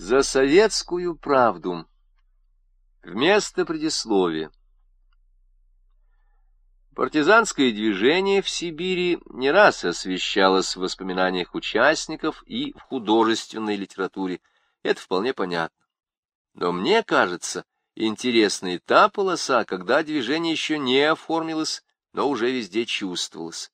За советскую правду. Вместо предисловия. Партизанское движение в Сибири не раз освещалось в воспоминаниях участников и в художественной литературе. Это вполне понятно. Но мне кажется, интересной та полоса, когда движение еще не оформилось, но уже везде чувствовалось.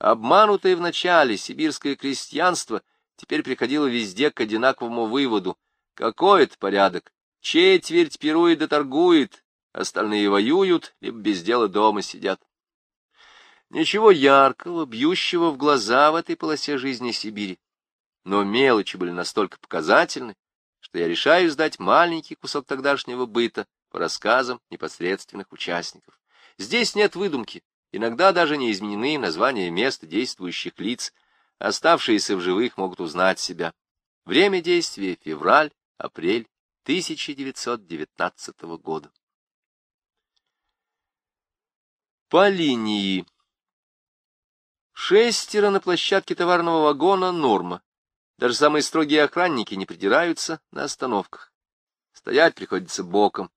Обманутое вначале сибирское крестьянство теперь приходило везде к одинаковому выводу. Какой это порядок? Четверть пирует да торгует, остальные воюют, либо без дела дома сидят. Ничего яркого, бьющего в глаза в этой полосе жизни Сибири. Но мелочи были настолько показательны, что я решаю сдать маленький кусок тогдашнего быта по рассказам непосредственных участников. Здесь нет выдумки, иногда даже не изменены названия мест действующих лиц, Оставшиеся в живых могут узнать себя. Время действия — февраль, апрель 1919 года. По линии. Шестеро на площадке товарного вагона — норма. Даже самые строгие охранники не придираются на остановках. Стоять приходится боком.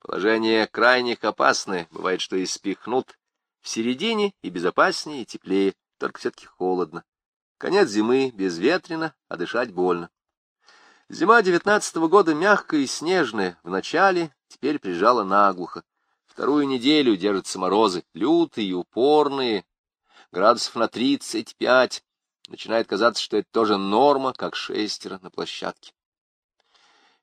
Положение крайних опасное, бывает, что и спихнут. В середине и безопаснее, и теплее, только все-таки холодно. Конец зимы, безветренно, а дышать больно. Зима девятнадцатого года мягкая и снежная, в начале теперь прижала наглухо. Вторую неделю держатся морозы, лютые, упорные, градусов на тридцать пять. Начинает казаться, что это тоже норма, как шестеро на площадке.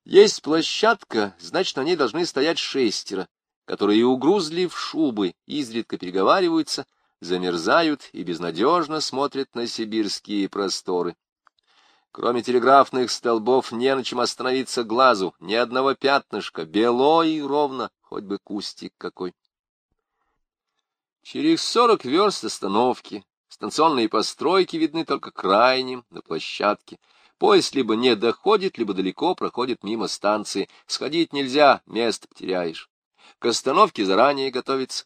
Есть площадка, значит, на ней должны стоять шестеро, которые угрузли в шубы, изредка переговариваются, замерзают и безнадежно смотрят на сибирские просторы. Кроме телеграфных столбов не на чем остановиться глазу, ни одного пятнышка, бело и ровно, хоть бы кустик какой. Через сорок верст остановки, станционные постройки видны только крайним, на площадке. Поезд либо не доходит, либо далеко проходит мимо станции. Сходить нельзя, место потеряешь. К остановке заранее готовится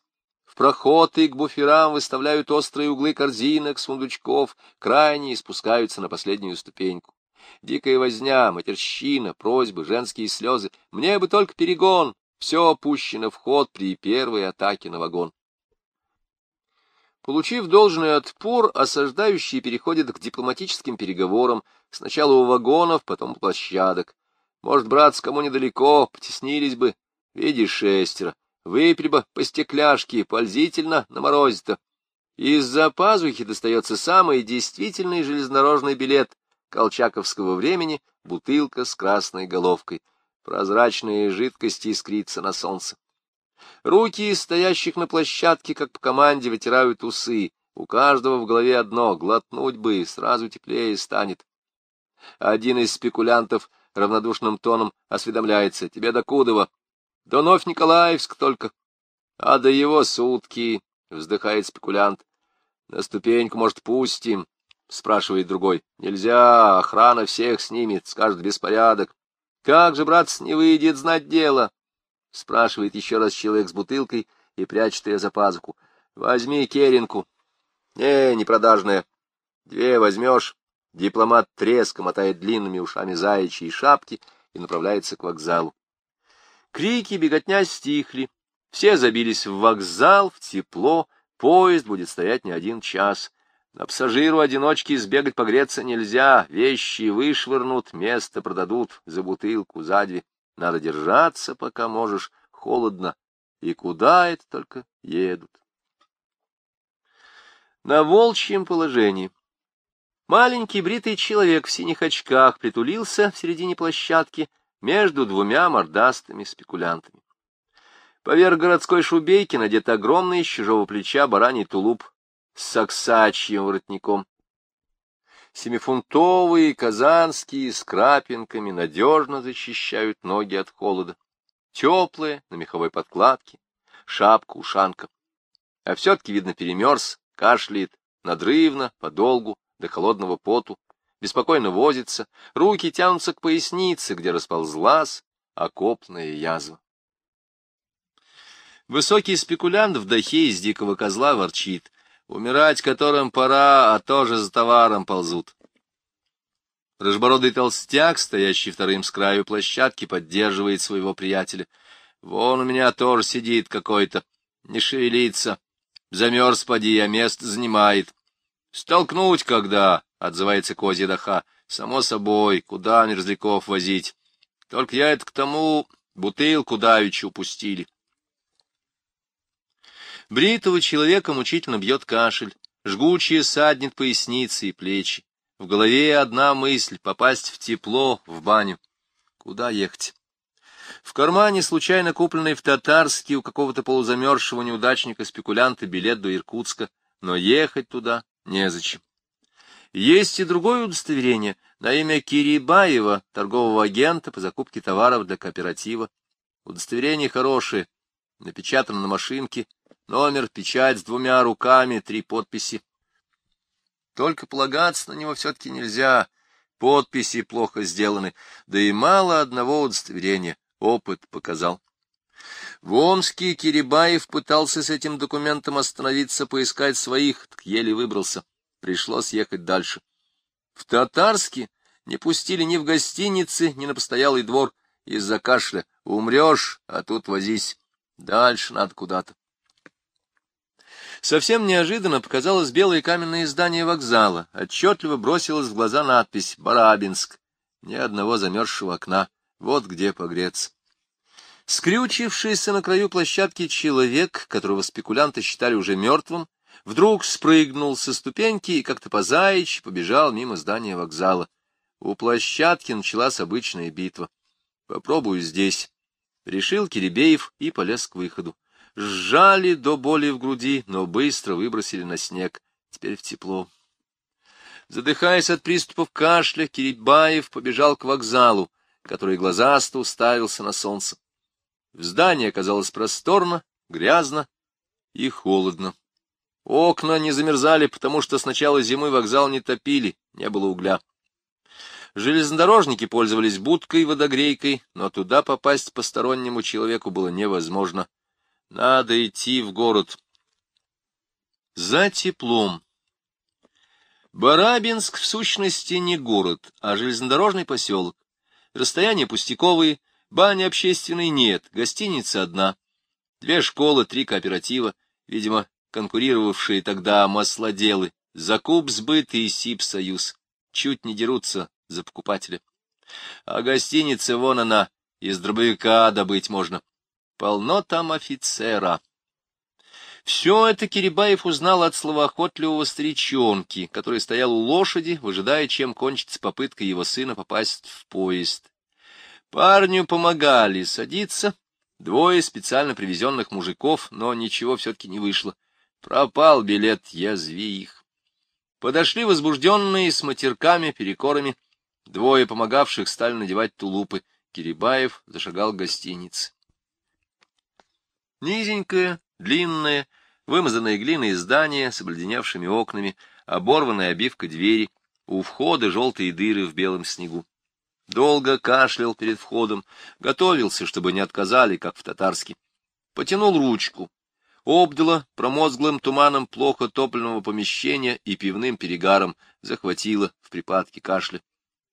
проходы к буферам выставляют острые углы корзинок, сундучков, крайние спускаются на последнюю ступеньку. Дикая возня, матерщина, просьбы, женские слезы. Мне бы только перегон. Все опущено в ход при первой атаке на вагон. Получив должный отпор, осаждающие переходят к дипломатическим переговорам, сначала у вагонов, потом у площадок. Может, браться кому недалеко, потеснились бы. Видишь, шестеро. Выпили бы по стекляшке, пользительно на морозе-то. Из-за пазухи достается самый действительный железнодорожный билет колчаковского времени, бутылка с красной головкой. Прозрачные жидкости искрится на солнце. Руки стоящих на площадке, как по команде, вытирают усы. У каждого в голове одно — глотнуть бы, сразу теплее станет. Один из спекулянтов равнодушным тоном осведомляется. — Тебе докудова? До Новь Николаевск только. А до его сутки, — вздыхает спекулянт. На ступеньку, может, пустим, — спрашивает другой. Нельзя, охрана всех снимет, скажет беспорядок. Как же, братцы, не выйдет знать дело? — спрашивает еще раз человек с бутылкой и прячет ее за пазуху. Возьми керенку. Не, не продажная. Две возьмешь. Дипломат треском мотает длинными ушами заячьей шапки и направляется к вокзалу. Крики, беготня стихли. Все забились в вокзал, в тепло. Поезд будет стоять не один час. На пассажиру одиночки сбегать погреться нельзя. Вещи вышвырнут, место продадут за бутылку, за две. Надо держаться, пока можешь. Холодно. И куда это только едут? На волчьем положении. Маленький бритый человек в синих очках притулился в середине площадки, между двумя мордастыми спекулянтами. Поверх городской шубейки надет огромный с чужого плеча бараний тулуп с саксачьим воротником. Семифунтовые, казанские, с крапинками надежно защищают ноги от холода. Теплые, на меховой подкладке, шапка-ушанка. А все-таки, видно, перемерз, кашляет, надрывно, подолгу, до холодного поту, беспокойно возится, руки тянутся к пояснице, где расползлась окопная язва. Высокий спекулянт в дахе из дикого козла ворчит, умирать которым пора, а тоже за товаром ползут. Рожбородый толстяк, стоящий вторым с краю площадки, поддерживает своего приятеля. Вон у меня тоже сидит какой-то, не шевелится. Замерз, поди, а место занимает. Столкнуть когда, — отзывается козья даха, — само собой, куда мерзляков возить. Только я это к тому бутылку давеча упустили. Бритого человека мучительно бьет кашель, жгучие саднет поясницы и плечи. В голове одна мысль — попасть в тепло, в баню. Куда ехать? В кармане, случайно купленный в Татарске у какого-то полузамерзшего неудачника-спекулянта билет до Иркутска, но ехать туда незачем. Есть и другое удостоверение на имя Кирибаева, торгового агента по закупке товаров для кооператива. Удостоверение хорошее, напечатано на машинке, номер, печать с двумя руками, три подписи. Только полагаться на него все-таки нельзя, подписи плохо сделаны, да и мало одного удостоверения, опыт показал. В Омске Кирибаев пытался с этим документом остановиться, поискать своих, так еле выбрался. Пришлось ехать дальше. В Татарске не пустили ни в гостинице, ни на постоялый двор из-за кашля. Умрешь, а тут возись. Дальше надо куда-то. Совсем неожиданно показалось белое каменное здание вокзала. Отчетливо бросилась в глаза надпись «Барабинск». Ни одного замерзшего окна. Вот где погреться. Скрючившийся на краю площадки человек, которого спекулянты считали уже мертвым, вдруг спрыгнул со ступеньки и как-то по заячьи побежал мимо здания вокзала. У площадки началась обычная битва. Попробую здесь. Решил Киребеев и полез к выходу. Сжали до боли в груди, но быстро выбросили на снег. Теперь в тепло. Задыхаясь от приступов кашля, Кирибаев побежал к вокзалу, который глазасто уставился на солнце. В здании оказалось просторно, грязно и холодно. Окна не замерзали, потому что с начала зимы вокзал не топили, не было угля. Железнодорожники пользовались будкой и водогрейкой, но туда попасть постороннему человеку было невозможно. Надо идти в город. За теплом. Барабинск в сущности не город, а железнодорожный поселок. Расстояния пустяковые, бани общественной нет, гостиница одна. Две школы, три кооператива, видимо, конкурировавшие тогда маслоделы, Закуп сбыт и Сибсоюз, чуть не дерутся за покупателя. А гостиница вон она, из дробовика добыть можно. Полно там офицера. Все это Кирибаев узнал от словоохотливого старичонки, который стоял у лошади, выжидая, чем кончится попытка его сына попасть в поезд. Парню помогали садиться, двое специально привезенных мужиков, но ничего все-таки не вышло. Пропал билет, язви их. Подошли возбужденные с матерками, перекорами. Двое помогавших стали надевать тулупы. Кирибаев зашагал к гостинице. Низенькое, длинное, вымазанное глиной здание с обледеневшими окнами, оборванная обивка двери, у входа желтые дыры в белом снегу. Долго кашлял перед входом, готовился, чтобы не отказали, как в татарске. Потянул ручку, обдало промозглым туманом плохо топленного помещения и пивным перегаром, захватило в припадке кашля.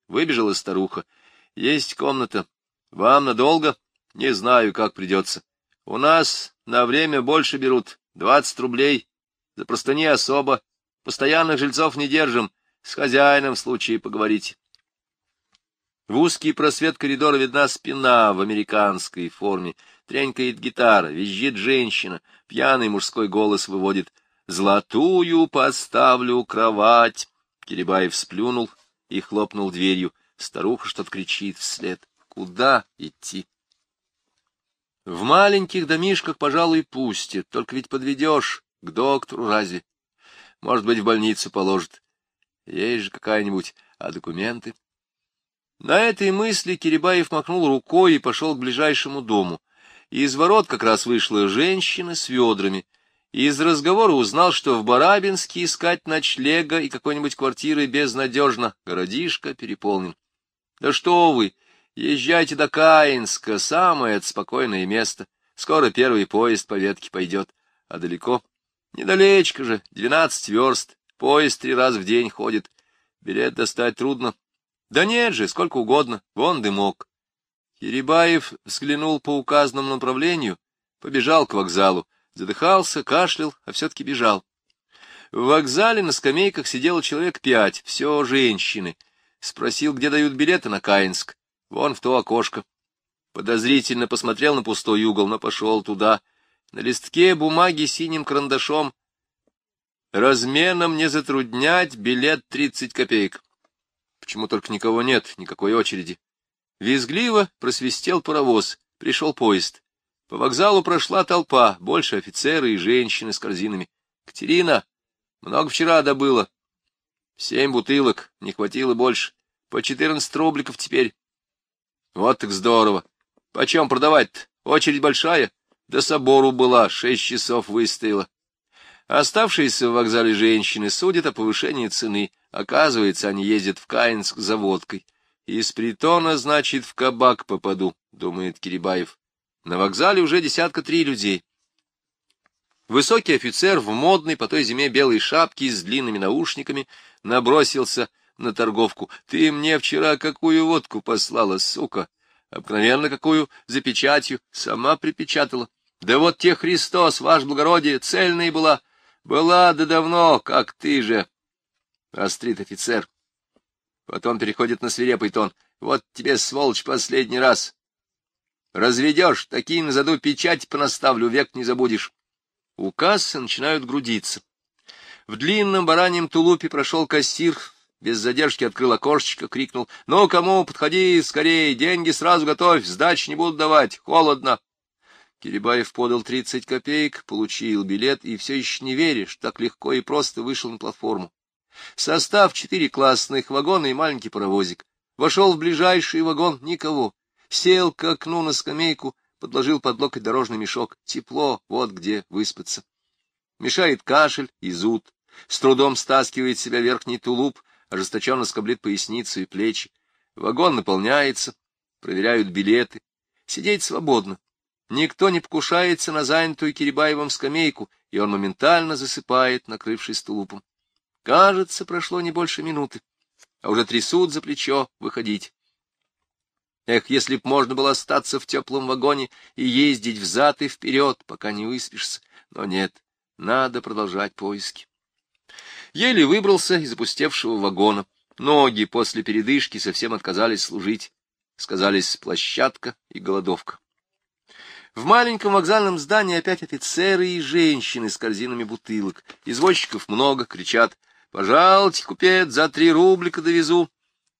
Выбежала старуха. — Есть комната. Вам надолго? Не знаю, как придется. У нас на время больше берут. Двадцать рублей. За простыни особо. Постоянных жильцов не держим. С хозяином в случае поговорить. В узкий просвет коридора видна спина в американской форме. Тренькает гитара, визжит женщина, пьяный мужской голос выводит «Золотую поставлю кровать». Кирибаев сплюнул и хлопнул дверью. Старуха что-то кричит вслед. Куда идти? В маленьких домишках, пожалуй, пустят, только ведь подведешь к доктору разве? Может быть, в больницу положат. Есть же какая-нибудь, а документы? На этой мысли Кирибаев махнул рукой и пошел к ближайшему дому. Из ворот как раз вышла женщина с ведрами. Из разговора узнал, что в Барабинске искать ночлега и какой-нибудь квартиры безнадежно, городишко переполнен. Да что вы, езжайте до Каинска, самое спокойное место. Скоро первый поезд по ветке пойдет. А далеко? Недалечко же, двенадцать верст. Поезд три раза в день ходит. Билет достать трудно. Да нет же, сколько угодно, вон дымок. Еребаев взглянул по указанному направлению, побежал к вокзалу, задыхался, кашлял, а все-таки бежал. В вокзале на скамейках сидело человек пять, все женщины. Спросил, где дают билеты на Каинск. Вон в то окошко. Подозрительно посмотрел на пустой угол, но пошел туда. На листке бумаги синим карандашом. Разменом не затруднять, билет тридцать копеек. Почему только никого нет, никакой очереди? Визгливо просвистел паровоз, пришел поезд. По вокзалу прошла толпа, больше офицеры и женщины с корзинами. Катерина, много вчера добыла. Семь бутылок, не хватило больше. По четырнадцать рубликов теперь. Вот так здорово. Почем продавать-то? Очередь большая. До собору была, шесть часов выстояла. Оставшиеся в вокзале женщины судят о повышении цены. Оказывается, они ездят в Каинск за водкой. Из притона, значит, в кабак попаду, думает Кирибаев. На вокзале уже десятка три людей. Высокий офицер в модной по той зиме белой шапке с длинными наушниками набросился на торговку. Ты мне вчера какую водку послала, сука? Обыкновенно какую, за печатью, сама припечатала. Да вот те Христос, ваш благородие, цельная была. Была да давно, как ты же. Острит офицер. Потом переходит на свирепый тон. Вот тебе, сволочь, последний раз. Разведешь, такие на заду печать понаставлю, век не забудешь. У кассы начинают грудиться. В длинном бараньем тулупе прошел кассир, без задержки открыл окошечко, крикнул. — Ну, кому, подходи скорее, деньги сразу готовь, сдачи не буду давать, холодно. Кирибаев подал тридцать копеек, получил билет и все еще не что так легко и просто вышел на платформу. Состав четыре классных вагона и маленький паровозик. Вошел в ближайший вагон — никого. Сел к окну на скамейку, подложил под локоть дорожный мешок. Тепло, вот где выспаться. Мешает кашель и зуд. С трудом стаскивает себя верхний тулуп, ожесточенно скоблит поясницу и плечи. Вагон наполняется, проверяют билеты. Сидеть свободно. Никто не покушается на занятую Кирибаевым скамейку, и он моментально засыпает, накрывшись тулупом. Кажется, прошло не больше минуты, а уже трясут за плечо выходить. Эх, если б можно было остаться в теплом вагоне и ездить взад и вперед, пока не выспишься. Но нет, надо продолжать поиски. Еле выбрался из опустевшего вагона. Ноги после передышки совсем отказались служить. Сказались площадка и голодовка. В маленьком вокзальном здании опять офицеры и женщины с корзинами бутылок. Извозчиков много, кричат «Пожалуйте, купец, за три рублика довезу».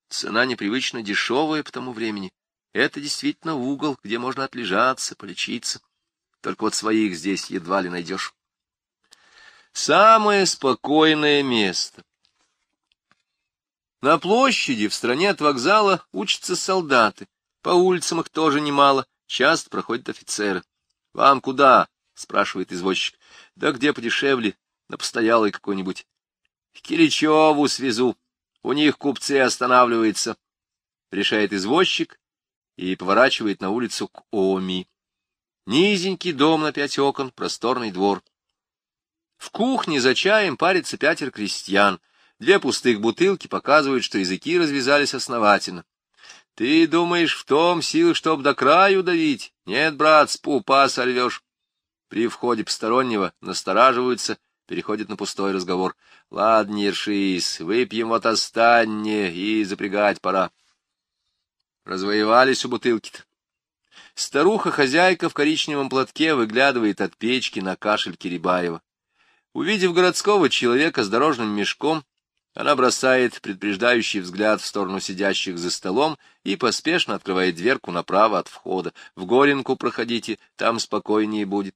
Цена непривычно дешевая по тому времени. Это действительно угол, где можно отлежаться, полечиться. Только вот своих здесь едва ли найдешь. Самое спокойное место. На площади в стране от вокзала учатся солдаты. По улицам их тоже немало, часто проходят офицеры. — Вам куда? — спрашивает извозчик. — Да где подешевле, на постоялый какой-нибудь. — К Киричеву свезу, у них купцы останавливаются, — решает извозчик и поворачивает на улицу к Оми. Низенький дом на пять окон, просторный двор. В кухне за чаем парится пятеро крестьян. Две пустых бутылки показывают, что языки развязались основательно. Ты думаешь, в том силы, чтоб до краю давить? Нет, брат, с пупа сорвешь. При входе постороннего настораживаются, переходят на пустой разговор. Ладно, не ршись, выпьем вот останнее, и запрягать пора. Развоевались у бутылки-то. Старуха-хозяйка в коричневом платке выглядывает от печки на кашель Кирибаева. Увидев городского человека с дорожным мешком, она бросает предупреждающий взгляд в сторону сидящих за столом и поспешно открывает дверку направо от входа. В Горенку проходите, там спокойнее будет.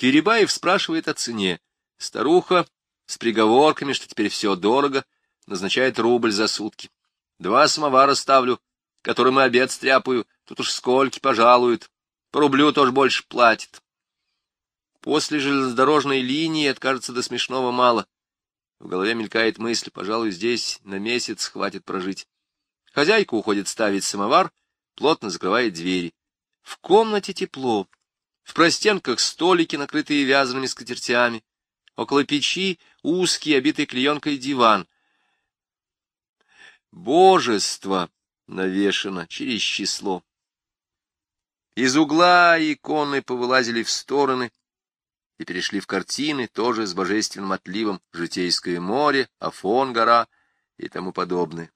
Кирибаев спрашивает о цене. Старуха с приговорками, что теперь все дорого, назначает рубль за сутки. Два самовара ставлю, которым и обед стряпаю. Тут уж сколько пожалуют. По рублю тоже больше платит. После железнодорожной линии откажется до смешного мало. В голове мелькает мысль, пожалуй, здесь на месяц хватит прожить. Хозяйка уходит ставить самовар, плотно закрывает двери. В комнате тепло. В простенках столики, накрытые вязаными скатертями. Около печи узкий, обитый клеенкой диван — Божество навешано через число. Из угла иконы повылазили в стороны и перешли в картины, тоже с божественным отливом, житейское море, Афон гора и тому подобное.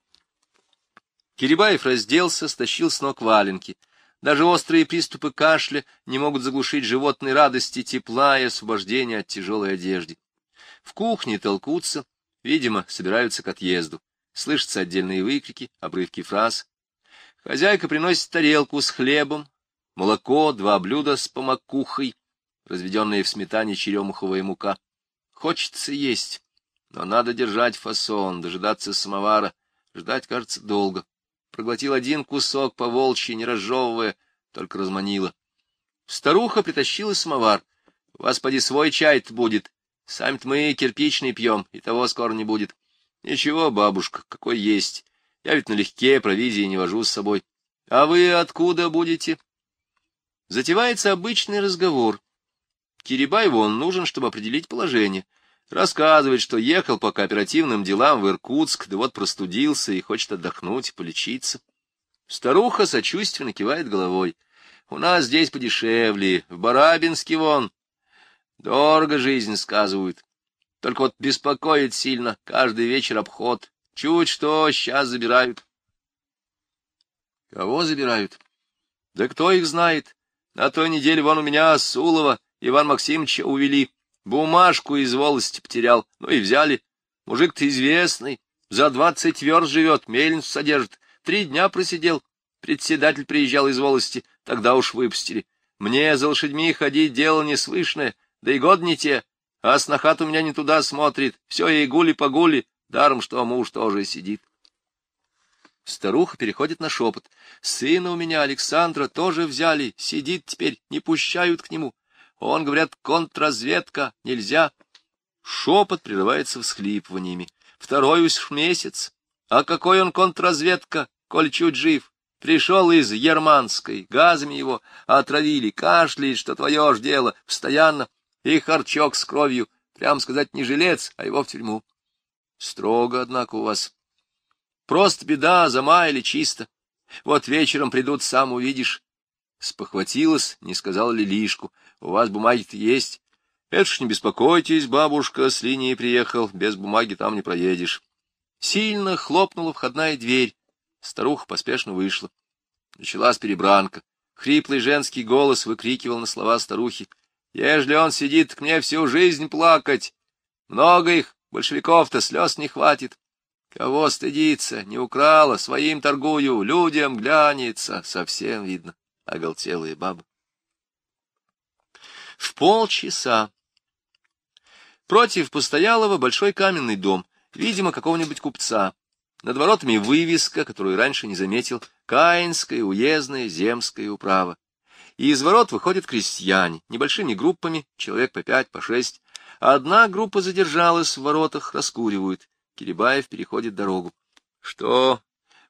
Кирибаев разделся, стащил с ног валенки. Даже острые приступы кашля не могут заглушить животной радости, тепла и освобождения от тяжелой одежды. В кухне толкутся, видимо, собираются к отъезду. Слышатся отдельные выкрики, обрывки фраз. Хозяйка приносит тарелку с хлебом, молоко, два блюда с помакухой, разведенные в сметане черемуховая мука. Хочется есть, но надо держать фасон, дожидаться самовара. Ждать, кажется, долго. Проглотил один кусок по волчьи, не разжевывая, только разманила. Старуха притащила самовар. — У вас, поди, свой чай будет. Сами-то мы кирпичный пьем, и того скоро не будет. Ничего, бабушка, какой есть. Я ведь налегке провизии не вожу с собой. А вы откуда будете? Затевается обычный разговор. Кирибаеву он нужен, чтобы определить положение. Рассказывает, что ехал по кооперативным делам в Иркутск, да вот простудился и хочет отдохнуть, полечиться. Старуха сочувственно кивает головой. У нас здесь подешевле, в Барабинске вон. Дорого жизнь, сказывают. Только вот беспокоит сильно, каждый вечер обход. Чуть что, сейчас забирают. Кого забирают? Да кто их знает? На той неделе вон у меня Сулова Иван Максимовича увели. Бумажку из волости потерял. Ну и взяли. Мужик-то известный. За двадцать верст живет, мельницу содержит. Три дня просидел. Председатель приезжал из волости. Тогда уж выпустили. Мне за лошадьми ходить дело неслышное. Да и год не те. А снохат у меня не туда смотрит, все ей гули-погули, даром, что муж тоже сидит. Старуха переходит на шепот. Сына у меня, Александра, тоже взяли, сидит теперь, не пущают к нему. Он, говорят, контрразведка, нельзя. Шепот прерывается всхлипываниями. Второй уж месяц. А какой он контрразведка, коль чуть жив? Пришел из Ерманской, газами его отравили, кашляет, что твое ж дело, постоянно. И харчок с кровью, прям сказать, не жилец, а его в тюрьму. Строго, однако, у вас. Просто беда, замаяли чисто. Вот вечером придут, сам увидишь. Спохватилась, не сказала ли лишку. У вас бумаги-то есть. Это ж не беспокойтесь, бабушка, с линии приехал, без бумаги там не проедешь. Сильно хлопнула входная дверь. Старуха поспешно вышла. Началась перебранка. Хриплый женский голос выкрикивал на слова старухи. Ежели он сидит к мне всю жизнь плакать, много их, большевиков-то, слез не хватит. Кого стыдиться, не украла, своим торгую, людям глянется, совсем видно, оголтелые бабы. В полчаса. Против постоялого большой каменный дом, видимо, какого-нибудь купца. Над воротами вывеска, которую раньше не заметил, Каинская уездная земская управа и из ворот выходят крестьяне, небольшими группами, человек по пять, по шесть. Одна группа задержалась в воротах, раскуривают. Кирибаев переходит дорогу. Что?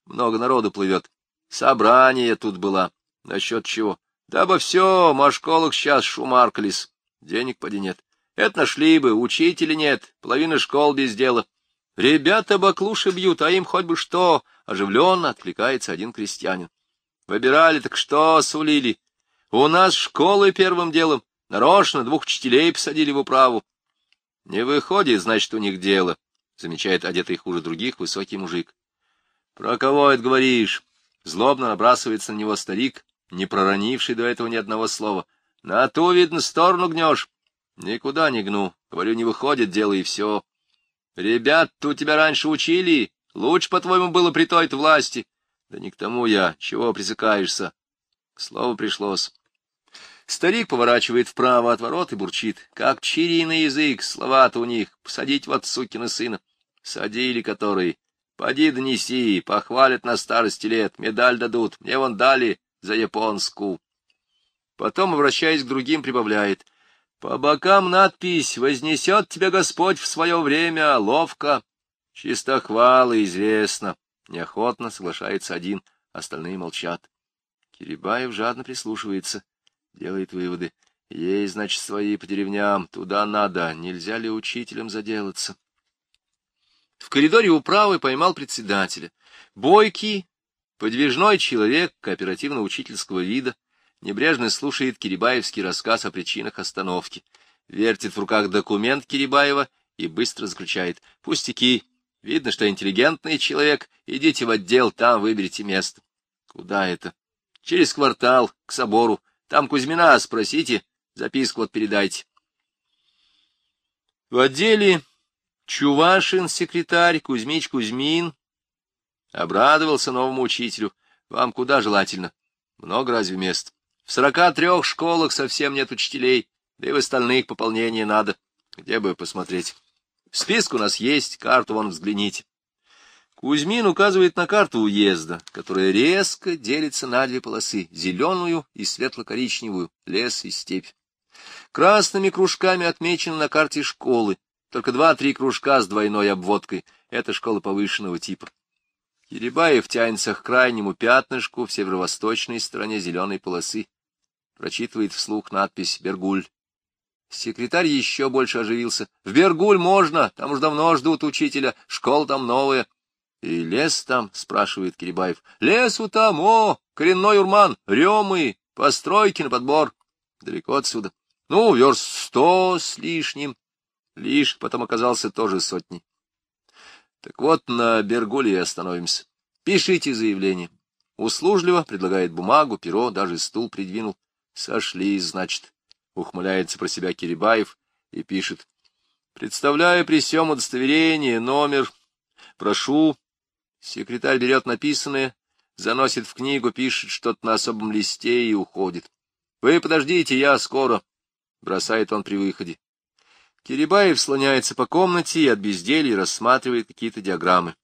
Много народу плывет. Собрание тут было. Насчет чего? Да обо все, о школах сейчас шумаркались. Денег поди нет. Это нашли бы, учителя нет, половина школ без дела. Ребята баклуши бьют, а им хоть бы что. Оживленно откликается один крестьянин. Выбирали, так что сулили? У нас школы первым делом. Нарочно двух учителей посадили в управу. Не выходит, значит, у них дело, — замечает одетый хуже других высокий мужик. Про кого это говоришь? Злобно набрасывается на него старик, не проронивший до этого ни одного слова. На ту, видно, сторону гнешь. Никуда не гну. Говорю, не выходит дело, и все. Ребят, у тебя раньше учили. Лучше, по-твоему, было при той-то власти. Да не к тому я. Чего присыкаешься? К слову пришлось. Старик поворачивает вправо от ворот и бурчит. Как чириный язык, слова-то у них. Посадить вот сукина сына. Садили которые. Поди донеси, похвалят на старости лет, медаль дадут. Мне вон дали за японскую. Потом, обращаясь к другим, прибавляет. По бокам надпись «Вознесет тебя Господь в свое время, ловко». Чистохвалы, известно. Неохотно соглашается один, остальные молчат. Кирибаев жадно прислушивается делает выводы. Ей, значит, свои по деревням, туда надо, нельзя ли учителям заделаться? В коридоре управы поймал председателя. Бойкий, подвижной человек кооперативно-учительского вида, небрежно слушает Кирибаевский рассказ о причинах остановки, вертит в руках документ Кирибаева и быстро заключает. Пустяки, видно, что интеллигентный человек, идите в отдел, там выберите место. Куда это? Через квартал, к собору. Там Кузьмина спросите, записку вот передайте. В отделе Чувашин, секретарь, Кузьмич Кузьмин, обрадовался новому учителю. Вам куда желательно? Много разве мест? В сорока трех школах совсем нет учителей, да и в остальных пополнение надо. Где бы посмотреть? Список у нас есть, карту вон взгляните. Кузьмин указывает на карту уезда, которая резко делится на две полосы — зеленую и светло-коричневую, лес и степь. Красными кружками отмечены на карте школы, только два-три кружка с двойной обводкой — это школа повышенного типа. Кирибаев тянется к крайнему пятнышку в северо-восточной стороне зеленой полосы. Прочитывает вслух надпись «Бергуль». Секретарь еще больше оживился. — В Бергуль можно, там уж давно ждут учителя, школа там новая. И лес там, — спрашивает Кирибаев. — Лесу там, о, коренной урман, ремы, постройки на подбор. Далеко отсюда. Ну, верст сто с лишним. Лишь потом оказался тоже сотни. Так вот, на Бергуле остановимся. Пишите заявление. Услужливо предлагает бумагу, перо, даже стул придвинул. Сошли, значит. Ухмыляется про себя Кирибаев и пишет. Представляю при всем удостоверение, номер. Прошу Секретарь берет написанное, заносит в книгу, пишет что-то на особом листе и уходит. — Вы подождите, я скоро, — бросает он при выходе. Кирибаев слоняется по комнате и от безделья рассматривает какие-то диаграммы.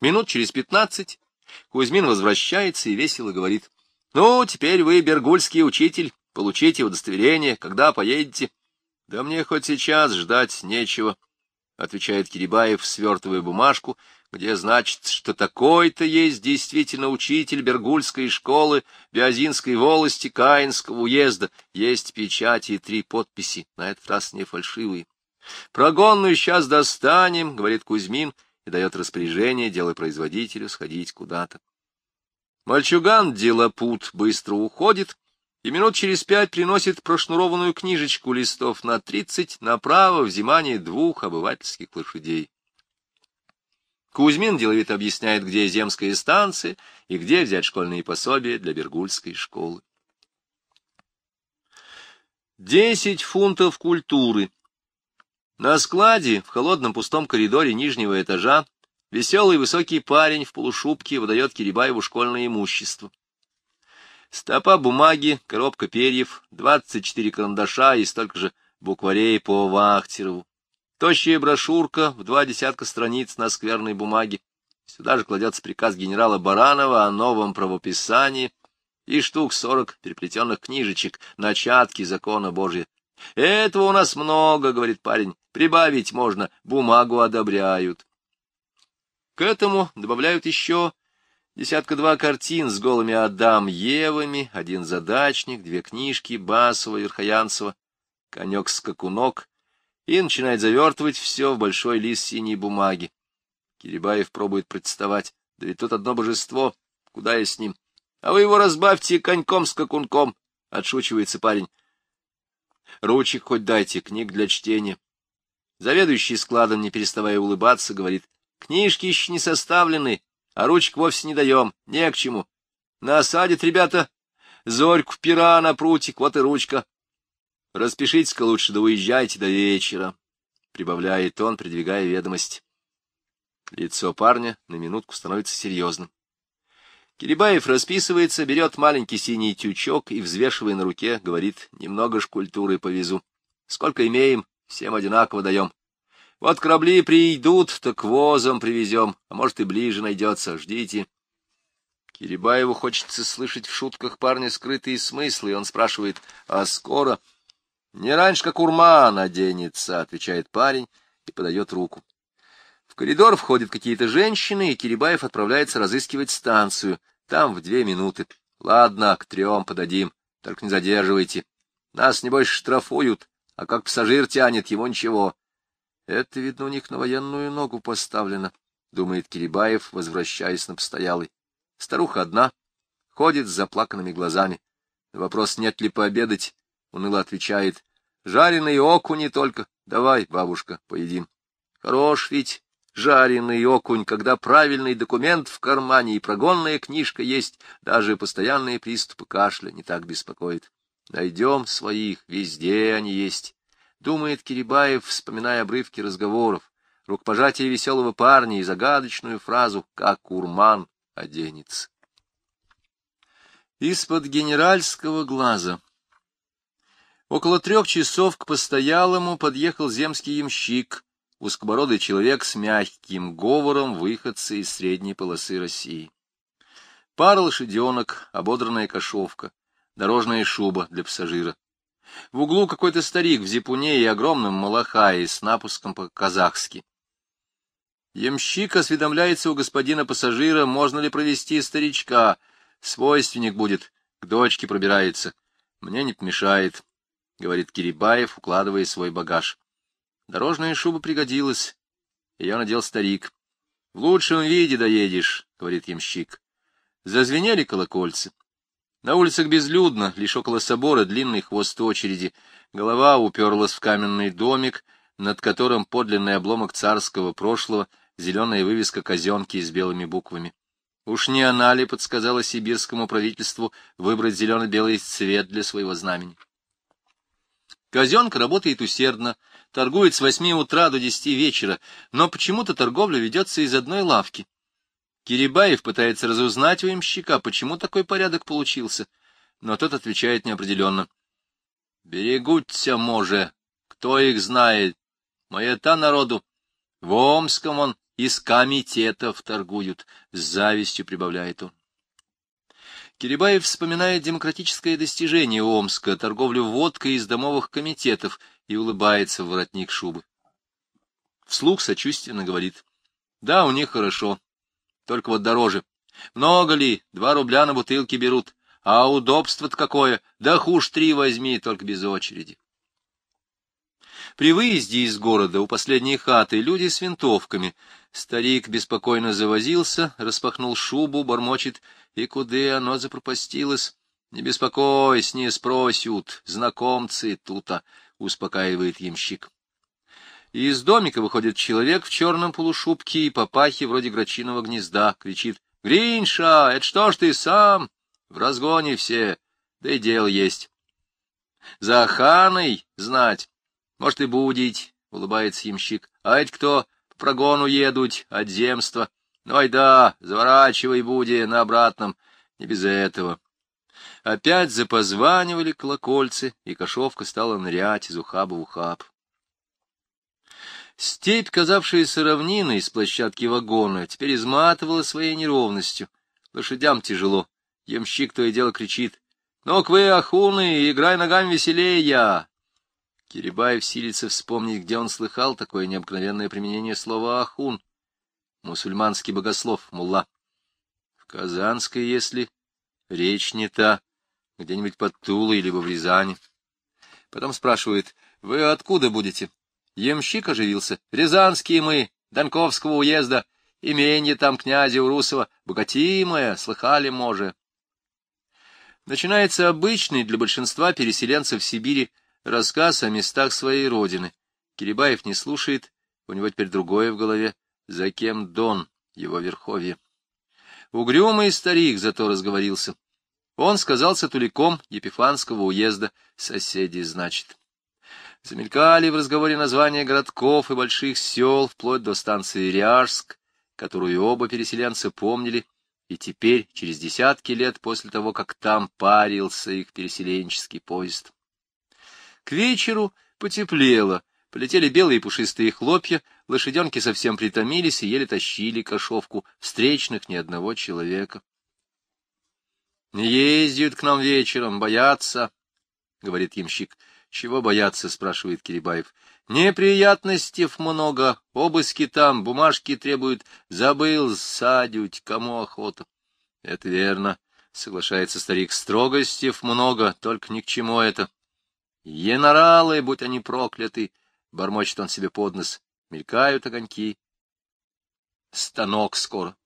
Минут через пятнадцать Кузьмин возвращается и весело говорит. — Ну, теперь вы, бергульский учитель, получите удостоверение, когда поедете. — Да мне хоть сейчас ждать нечего, — отвечает Кирибаев, свертывая бумажку, где значит, что такой-то есть действительно учитель Бергульской школы Вязинской волости Каинского уезда. Есть печати и три подписи, на этот раз не фальшивые. «Прогонную сейчас достанем», — говорит Кузьмин, и дает распоряжение делопроизводителю сходить куда-то. Мальчуган Делопут быстро уходит, и минут через пять приносит прошнурованную книжечку листов на тридцать направо взимание двух обывательских лошадей. Кузьмин деловито объясняет, где земская станция и где взять школьные пособия для Бергульской школы. Десять фунтов культуры. На складе в холодном пустом коридоре нижнего этажа веселый высокий парень в полушубке выдает Кирибаеву школьное имущество. Стопа бумаги, коробка перьев, двадцать четыре карандаша и столько же букварей по Вахтерову. Тощая брошюрка в два десятка страниц на скверной бумаге. Сюда же кладется приказ генерала Баранова о новом правописании и штук сорок переплетенных книжечек, начатки закона Божия. «Этого у нас много», — говорит парень, — «прибавить можно, бумагу одобряют». К этому добавляют еще десятка-два картин с голыми Адам Евами, один задачник, две книжки Басова, Верхоянцева, конек-скакунок и начинает завертывать все в большой лист синей бумаги. Кирибаев пробует протестовать. Да ведь тут одно божество. Куда я с ним? А вы его разбавьте коньком-скакунком, — отшучивается парень. Ручек хоть дайте, книг для чтения. Заведующий складом, не переставая улыбаться, говорит, книжки еще не составлены, а ручек вовсе не даем, не к чему. Насадят ребята зорьку пера на прутик, вот и ручка. Распишитесь-ка лучше, да уезжайте до вечера, — прибавляет он, придвигая ведомость. Лицо парня на минутку становится серьезным. Кирибаев расписывается, берет маленький синий тючок и, взвешивая на руке, говорит, немного ж культуры повезу. Сколько имеем, всем одинаково даем. Вот корабли придут, так возом привезем, а может и ближе найдется, ждите. Кирибаеву хочется слышать в шутках парня скрытые смыслы, и он спрашивает, а скоро... — Не раньше, как урман оденется, — отвечает парень и подает руку. В коридор входят какие-то женщины, и Кирибаев отправляется разыскивать станцию. Там в две минуты. Ладно, к трем подадим, только не задерживайте. Нас, небось, штрафуют, а как пассажир тянет, ему ничего. Это, видно, у них на военную ногу поставлено, — думает Кирибаев, возвращаясь на постоялый. Старуха одна, ходит с заплаканными глазами. Вопрос, нет ли пообедать, уныло отвечает. Жареный окунь только. Давай, бабушка, поедим. Хорош ведь жареный окунь, когда правильный документ в кармане и прогонная книжка есть, даже постоянные приступы кашля не так беспокоит. Найдем своих, везде они есть. Думает Кирибаев, вспоминая обрывки разговоров, рукопожатие веселого парня и загадочную фразу «как урман оденется». Из-под генеральского глаза Около трех часов к постоялому подъехал земский ямщик, узкобородый человек с мягким говором выходца из средней полосы России. Пара лошаденок, ободранная кошовка, дорожная шуба для пассажира. В углу какой-то старик в зипуне и огромном малахае с напуском по-казахски. Ямщик осведомляется у господина пассажира, можно ли провести старичка. Свойственник будет, к дочке пробирается. Мне не помешает. — говорит Кирибаев, укладывая свой багаж. Дорожная шуба пригодилась. Ее надел старик. — В лучшем виде доедешь, — говорит ямщик. Зазвенели колокольцы. На улицах безлюдно, лишь около собора длинный хвост очереди. Голова уперлась в каменный домик, над которым подлинный обломок царского прошлого, зеленая вывеска казенки с белыми буквами. Уж не она ли подсказала сибирскому правительству выбрать зелено-белый цвет для своего знамени? Казенка работает усердно, торгует с восьми утра до десяти вечера, но почему-то торговля ведется из одной лавки. Кирибаев пытается разузнать у имщика, почему такой порядок получился, но тот отвечает неопределенно. — Берегутся, може, кто их знает, маята народу. В Омском он из комитетов торгуют, с завистью прибавляет он. Кирибаев вспоминает демократическое достижение Омска, торговлю водкой из домовых комитетов, и улыбается в воротник шубы. Вслух сочувственно говорит. Да, у них хорошо, только вот дороже. Много ли? Два рубля на бутылки берут. А удобство-то какое? Да хуже три возьми, только без очереди. При выезде из города у последней хаты люди с винтовками. Старик беспокойно завозился, распахнул шубу, бормочет, и куда оно запропастилось? Не беспокойся, не спросят, знакомцы тута, успокаивает ямщик. Из домика выходит человек в черном полушубке и папахе вроде грачиного гнезда, кричит «Гринша, это что ж ты сам?» В разгоне все, да и дел есть. За ханой знать. Может, и будить, — улыбается ямщик. — А это кто? По прогону едут, от земства. Ну, ай да, заворачивай, буди, на обратном. Не без этого. Опять запозванивали колокольцы, и кошовка стала нырять из ухаба в ухаб. Степь, казавшаяся равниной с площадки вагона, теперь изматывала своей неровностью. Лошадям тяжело. Ямщик то и дело кричит. — Ну-ка вы, ахуны, играй ногами веселее я! Кирибаев силится вспомнить, где он слыхал такое необыкновенное применение слова «ахун». Мусульманский богослов, мулла. В Казанской, если речь не та, где-нибудь под Тулой, либо в Рязани. Потом спрашивает, вы откуда будете? Емщик оживился. Рязанские мы, Донковского уезда, именье там князя Урусова, богатимое, слыхали, може. Начинается обычный для большинства переселенцев Сибири Рассказ о местах своей родины. Кирибаев не слушает, у него теперь другое в голове. За кем Дон, его верховье? Угрюмый старик зато разговорился. Он сказался туликом Епифанского уезда, соседей, значит. Замелькали в разговоре названия городков и больших сел, вплоть до станции Ряжск, которую оба переселенца помнили, и теперь, через десятки лет после того, как там парился их переселенческий поезд. К вечеру потеплело, полетели белые пушистые хлопья, лошаденки совсем притомились и еле тащили кошовку, встречных ни одного человека. — Не ездят к нам вечером, боятся, — говорит ямщик. — Чего бояться? — спрашивает Кирибаев. — Неприятностей много, обыски там, бумажки требуют. Забыл садють, кому охота. — Это верно, — соглашается старик. — Строгостей много, только ни к чему это. Еноралы, будь они прокляты, — бормочет он себе под нос. Мелькают огоньки. Станок скоро.